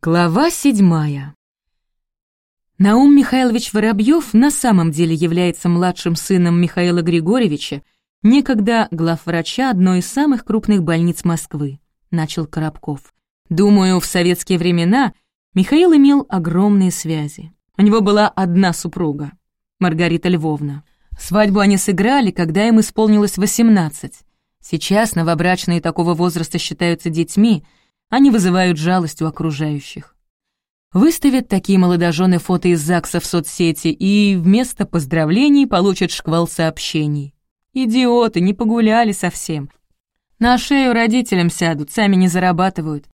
Глава седьмая. Наум Михайлович Воробьев на самом деле является младшим сыном Михаила Григорьевича, некогда главврача одной из самых крупных больниц Москвы, начал Коробков. Думаю, в советские времена Михаил имел огромные связи. У него была одна супруга, Маргарита Львовна. Свадьбу они сыграли, когда им исполнилось 18. Сейчас новобрачные такого возраста считаются детьми — они вызывают жалость у окружающих. Выставят такие молодожены фото из ЗАГСа в соцсети и вместо поздравлений получат шквал сообщений. Идиоты, не погуляли совсем. На шею родителям сядут, сами не зарабатывают.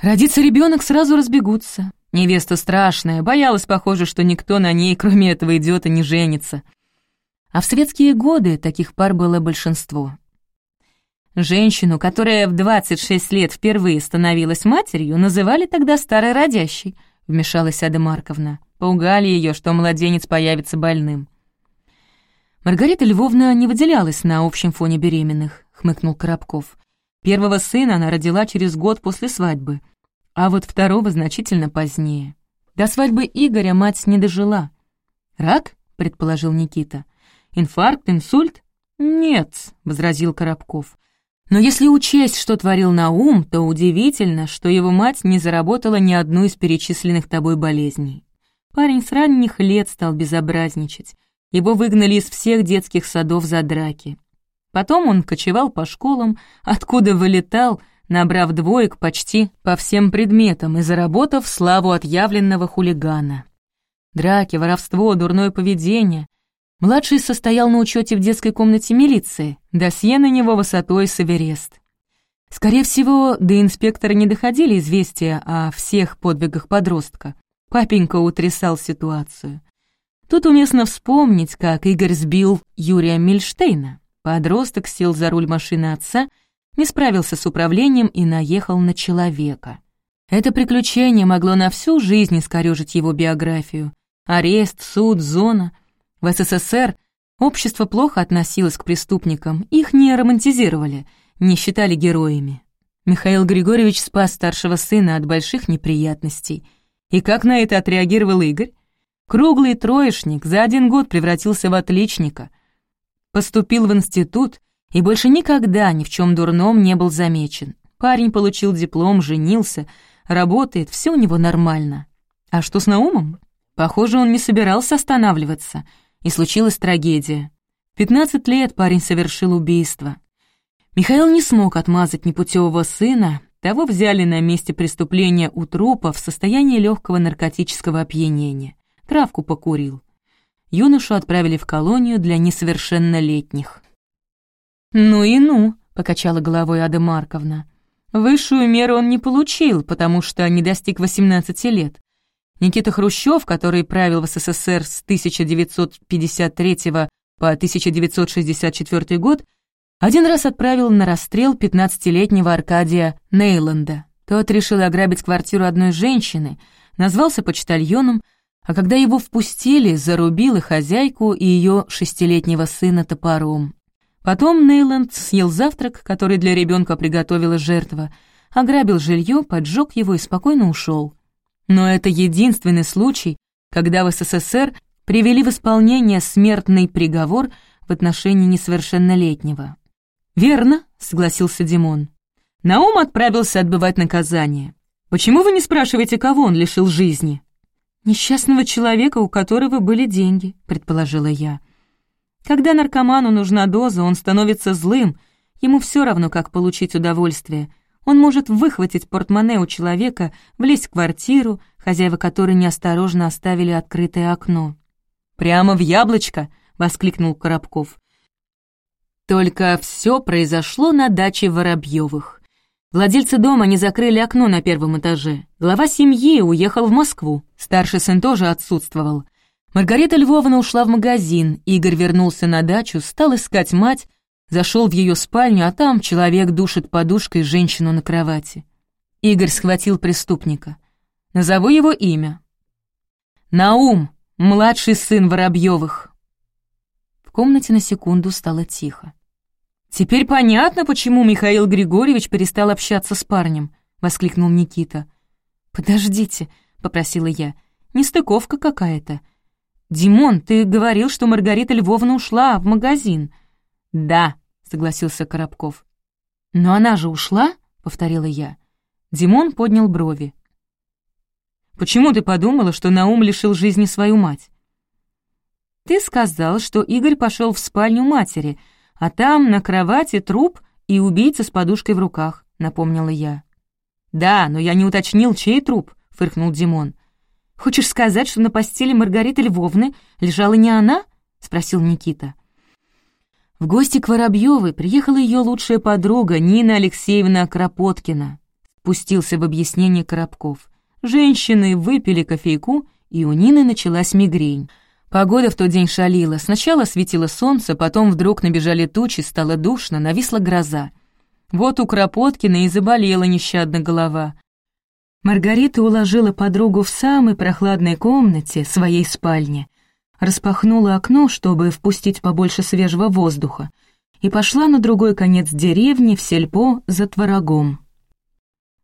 Родится ребенок, сразу разбегутся. Невеста страшная, боялась, похоже, что никто на ней, кроме этого идиота, не женится. А в светские годы таких пар было большинство. Женщину, которая в 26 лет впервые становилась матерью, называли тогда старой родящей, вмешалась Ада Марковна. Пугали ее, что младенец появится больным. Маргарита Львовна не выделялась на общем фоне беременных, хмыкнул Коробков. Первого сына она родила через год после свадьбы, а вот второго значительно позднее. До свадьбы Игоря мать не дожила. «Рак?» — предположил Никита. «Инфаркт, инсульт?» «Нет», — возразил Коробков. Но если учесть, что творил Наум, то удивительно, что его мать не заработала ни одну из перечисленных тобой болезней. Парень с ранних лет стал безобразничать. Его выгнали из всех детских садов за драки. Потом он кочевал по школам, откуда вылетал, набрав двоек почти по всем предметам и заработав славу отъявленного хулигана. Драки, воровство, дурное поведение Младший состоял на учете в детской комнате милиции, досье на него высотой с Эверест. Скорее всего, до инспектора не доходили известия о всех подвигах подростка. Папенька утрясал ситуацию. Тут уместно вспомнить, как Игорь сбил Юрия Мильштейна. Подросток сел за руль машины отца, не справился с управлением и наехал на человека. Это приключение могло на всю жизнь искорёжить его биографию. Арест, суд, зона — в СССР общество плохо относилось к преступникам, их не романтизировали, не считали героями. Михаил Григорьевич спас старшего сына от больших неприятностей. И как на это отреагировал Игорь? Круглый троечник за один год превратился в отличника. Поступил в институт и больше никогда ни в чем дурном не был замечен. Парень получил диплом, женился, работает, все у него нормально. А что с Наумом? Похоже, он не собирался останавливаться — и случилась трагедия. 15 лет парень совершил убийство. Михаил не смог отмазать непутевого сына, того взяли на месте преступления у трупа в состоянии легкого наркотического опьянения. Травку покурил. Юношу отправили в колонию для несовершеннолетних. «Ну и ну», — покачала головой Ада Марковна. «Высшую меру он не получил, потому что не достиг 18 лет. Никита Хрущев, который правил в СССР с 1953 по 1964 год, один раз отправил на расстрел 15-летнего Аркадия Нейланда. Тот решил ограбить квартиру одной женщины, назвался почтальоном, а когда его впустили, зарубил и хозяйку, и ее шестилетнего сына топором. Потом Нейланд съел завтрак, который для ребенка приготовила жертва, ограбил жилье, поджег его и спокойно ушел. Но это единственный случай, когда в СССР привели в исполнение смертный приговор в отношении несовершеннолетнего. «Верно», — согласился Димон. Наум отправился отбывать наказание. «Почему вы не спрашиваете, кого он лишил жизни?» «Несчастного человека, у которого были деньги», — предположила я. «Когда наркоману нужна доза, он становится злым, ему все равно, как получить удовольствие, он может выхватить портмоне у человека, влезть в квартиру, хозяева которой неосторожно оставили открытое окно. «Прямо в яблочко!» — воскликнул Коробков. Только все произошло на даче Воробьевых. Владельцы дома не закрыли окно на первом этаже. Глава семьи уехал в Москву. Старший сын тоже отсутствовал. Маргарита Львовна ушла в магазин, Игорь вернулся на дачу, стал искать мать, Зашел в ее спальню, а там человек душит подушкой женщину на кровати. Игорь схватил преступника. Назову его имя. Наум, младший сын Воробьевых. В комнате на секунду стало тихо. «Теперь понятно, почему Михаил Григорьевич перестал общаться с парнем», — воскликнул Никита. «Подождите», — попросила я, — «нестыковка какая-то». «Димон, ты говорил, что Маргарита Львовна ушла в магазин». «Да», — согласился Коробков. «Но она же ушла?» — повторила я. Димон поднял брови. «Почему ты подумала, что Наум лишил жизни свою мать?» «Ты сказал, что Игорь пошел в спальню матери, а там на кровати труп и убийца с подушкой в руках», — напомнила я. «Да, но я не уточнил, чей труп», — фыркнул Димон. «Хочешь сказать, что на постели Маргариты Львовны лежала не она?» — спросил Никита. В гости к Воробьевой приехала ее лучшая подруга Нина Алексеевна Кропоткина. Спустился в объяснение Коробков. Женщины выпили кофейку, и у Нины началась мигрень. Погода в тот день шалила. Сначала светило солнце, потом вдруг набежали тучи, стало душно, нависла гроза. Вот у Кропоткина и заболела нещадно голова. Маргарита уложила подругу в самой прохладной комнате своей спальни, распахнула окно, чтобы впустить побольше свежего воздуха, и пошла на другой конец деревни в сельпо за творогом.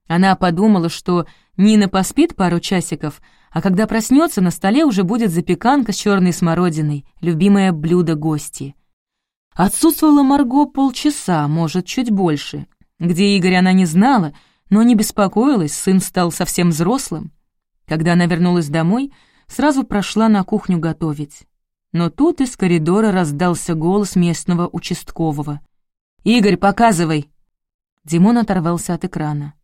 Она подумала, что Нина поспит пару часиков, а когда проснется, на столе уже будет запеканка с черной смородиной, любимое блюдо гости. Отсутствовала Марго полчаса, может, чуть больше. Где Игорь она не знала, но не беспокоилась, сын стал совсем взрослым. Когда она вернулась домой, сразу прошла на кухню готовить. Но тут из коридора раздался голос местного участкового. «Игорь, показывай!» Димон оторвался от экрана.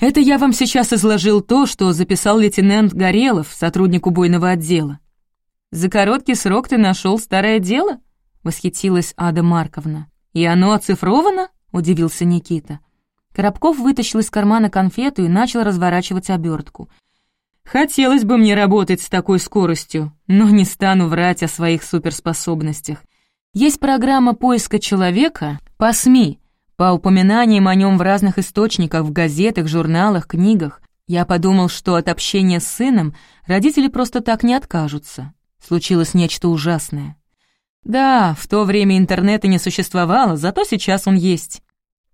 «Это я вам сейчас изложил то, что записал лейтенант Горелов, сотрудник убойного отдела. За короткий срок ты нашел старое дело?» — восхитилась Ада Марковна. «И оно оцифровано?» — удивился Никита. Коробков вытащил из кармана конфету и начал разворачивать обертку. «Хотелось бы мне работать с такой скоростью, но не стану врать о своих суперспособностях. Есть программа поиска человека по СМИ, по упоминаниям о нем в разных источниках, в газетах, журналах, книгах. Я подумал, что от общения с сыном родители просто так не откажутся. Случилось нечто ужасное. Да, в то время интернета не существовало, зато сейчас он есть.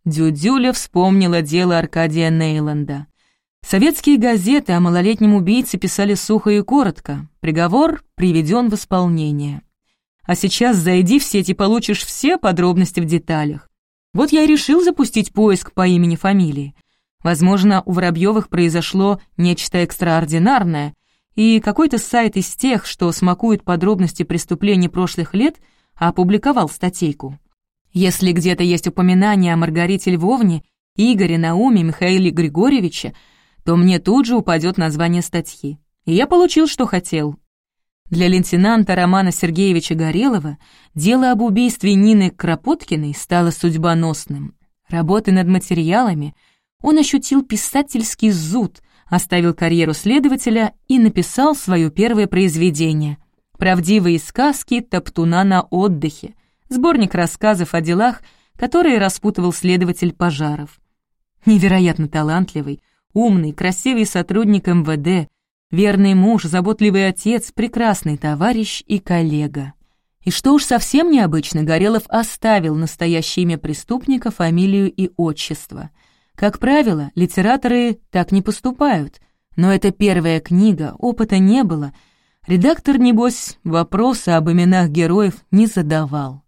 Дюдюля вспомнила дело Аркадия Нейланда. Советские газеты о малолетнем убийце писали сухо и коротко. Приговор приведен в исполнение. А сейчас зайди в сеть и получишь все подробности в деталях. Вот я и решил запустить поиск по имени-фамилии. Возможно, у Воробьевых произошло нечто экстраординарное, и какой-то сайт из тех, что смакует подробности преступлений прошлых лет, опубликовал статейку. Если где-то есть упоминание о Маргарите Львовне, Игоре, Науме, Михаиле Григорьевиче, то мне тут же упадет название статьи. И я получил, что хотел. Для лейтенанта Романа Сергеевича Горелова дело об убийстве Нины Кропоткиной стало судьбоносным. Работы над материалами он ощутил писательский зуд — оставил карьеру следователя и написал свое первое произведение «Правдивые сказки Топтуна на отдыхе», сборник рассказов о делах, которые распутывал следователь Пожаров. Невероятно талантливый, умный, красивый сотрудник МВД, верный муж, заботливый отец, прекрасный товарищ и коллега. И что уж совсем необычно, Горелов оставил настоящее имя преступника, фамилию и отчество — как правило, литераторы так не поступают, но это первая книга, опыта не было. Редактор, небось, вопросы об именах героев не задавал.